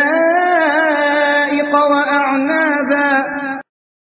حدائق وأعناق